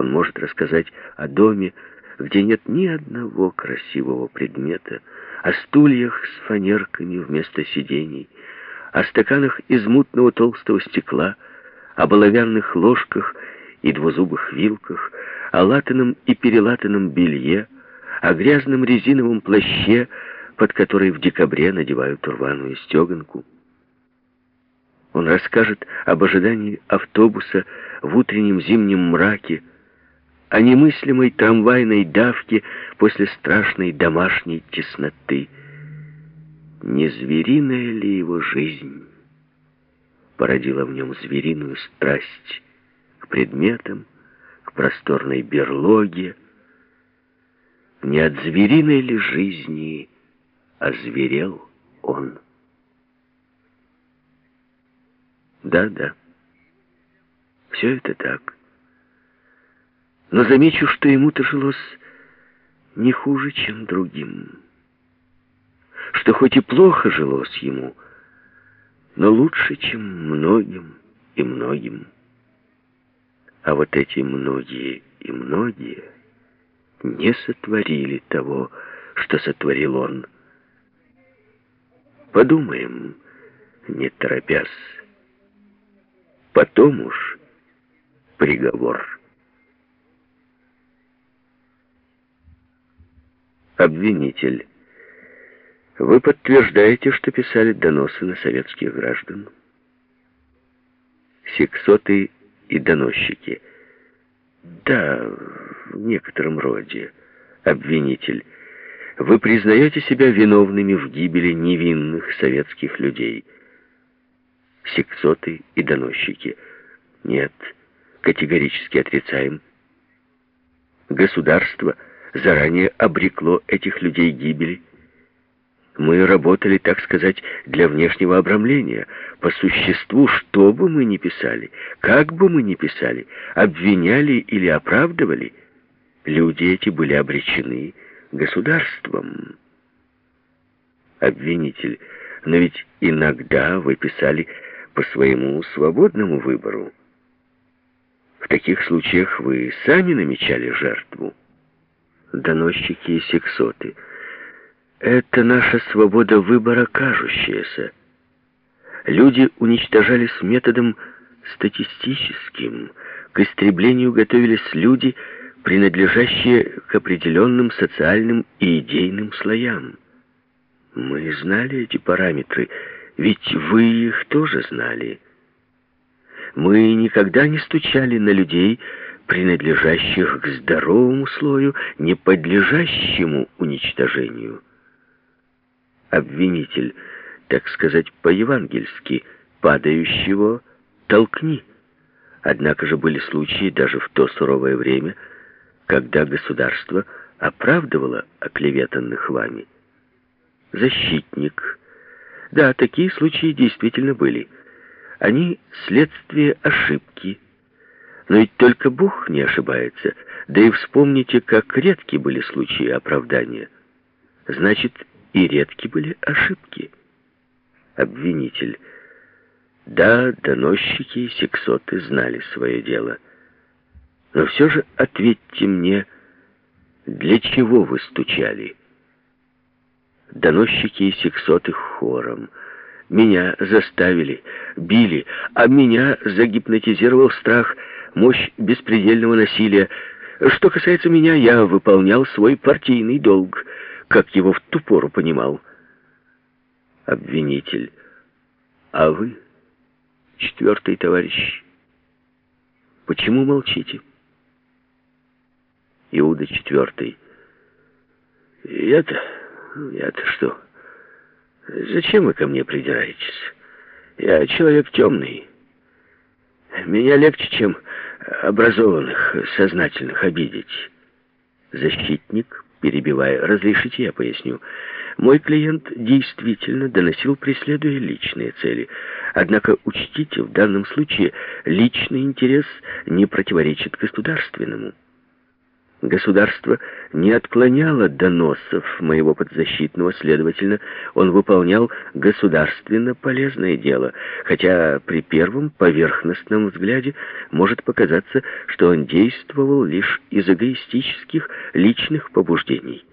Он может рассказать о доме, где нет ни одного красивого предмета, о стульях с фанерками вместо сидений, о стаканах из мутного толстого стекла, о баловянных ложках и двузубых вилках, о латаном и перелатанном белье, о грязном резиновом плаще, под который в декабре надевают рваную стеганку. Он расскажет об ожидании автобуса в утреннем зимнем мраке, о немыслимой трамвайной давке после страшной домашней тесноты. Не звериная ли его жизнь породила в нем звериную страсть к предметам, к просторной берлоге? Не от звериной ли жизни озверел он? Да-да, все это так. Но замечу, что ему-то жилось не хуже, чем другим. Что хоть и плохо жилось ему, но лучше, чем многим и многим. А вот эти многие и многие не сотворили того, что сотворил он. Подумаем, не торопясь. Потом уж приговор. Обвинитель. Вы подтверждаете, что писали доносы на советских граждан? Сексоты и доносчики. Да, в некотором роде. Обвинитель. Вы признаете себя виновными в гибели невинных советских людей? Сексоты и доносчики. Нет, категорически отрицаем. Государство – заранее обрекло этих людей гибели. Мы работали, так сказать, для внешнего обрамления. По существу, что бы мы ни писали, как бы мы ни писали, обвиняли или оправдывали, люди эти были обречены государством. Обвинитель, но ведь иногда вы писали по своему свободному выбору. В таких случаях вы сами намечали жертву доносчики и сексоты. Это наша свобода выбора кажущаяся. Люди уничтожались методом статистическим. К истреблению готовились люди, принадлежащие к определенным социальным и идейным слоям. Мы знали эти параметры, ведь вы их тоже знали. Мы никогда не стучали на людей, принадлежащих к здоровому слою, не подлежащему уничтожению. Обвинитель, так сказать, по-евангельски, падающего толкни. Однако же были случаи даже в то суровое время, когда государство оправдывало оклеветанных вами. Защитник. Да, такие случаи действительно были. Они следствие ошибки, но ведь только Бог не ошибается. Да и вспомните, как редки были случаи оправдания. Значит, и редки были ошибки. Обвинитель. Да, доносчики и сексоты знали свое дело. Но все же ответьте мне, для чего вы стучали? Доносчики и сексоты хором. Меня заставили, били, а меня загипнотизировал страх — мощь беспредельного насилия. Что касается меня, я выполнял свой партийный долг, как его в ту пору понимал. Обвинитель. А вы, четвертый товарищ, почему молчите? Иуда четвертый. Я-то... Я-то что? Зачем вы ко мне придираетесь? Я человек темный. Меня легче, чем образованных, сознательных обидеть. Защитник, перебивая, разрешите я поясню. Мой клиент действительно доносил, преследуя личные цели. Однако учтите, в данном случае личный интерес не противоречит государственному. Государство не отклоняло доносов моего подзащитного, следовательно, он выполнял государственно полезное дело, хотя при первом поверхностном взгляде может показаться, что он действовал лишь из эгоистических личных побуждений.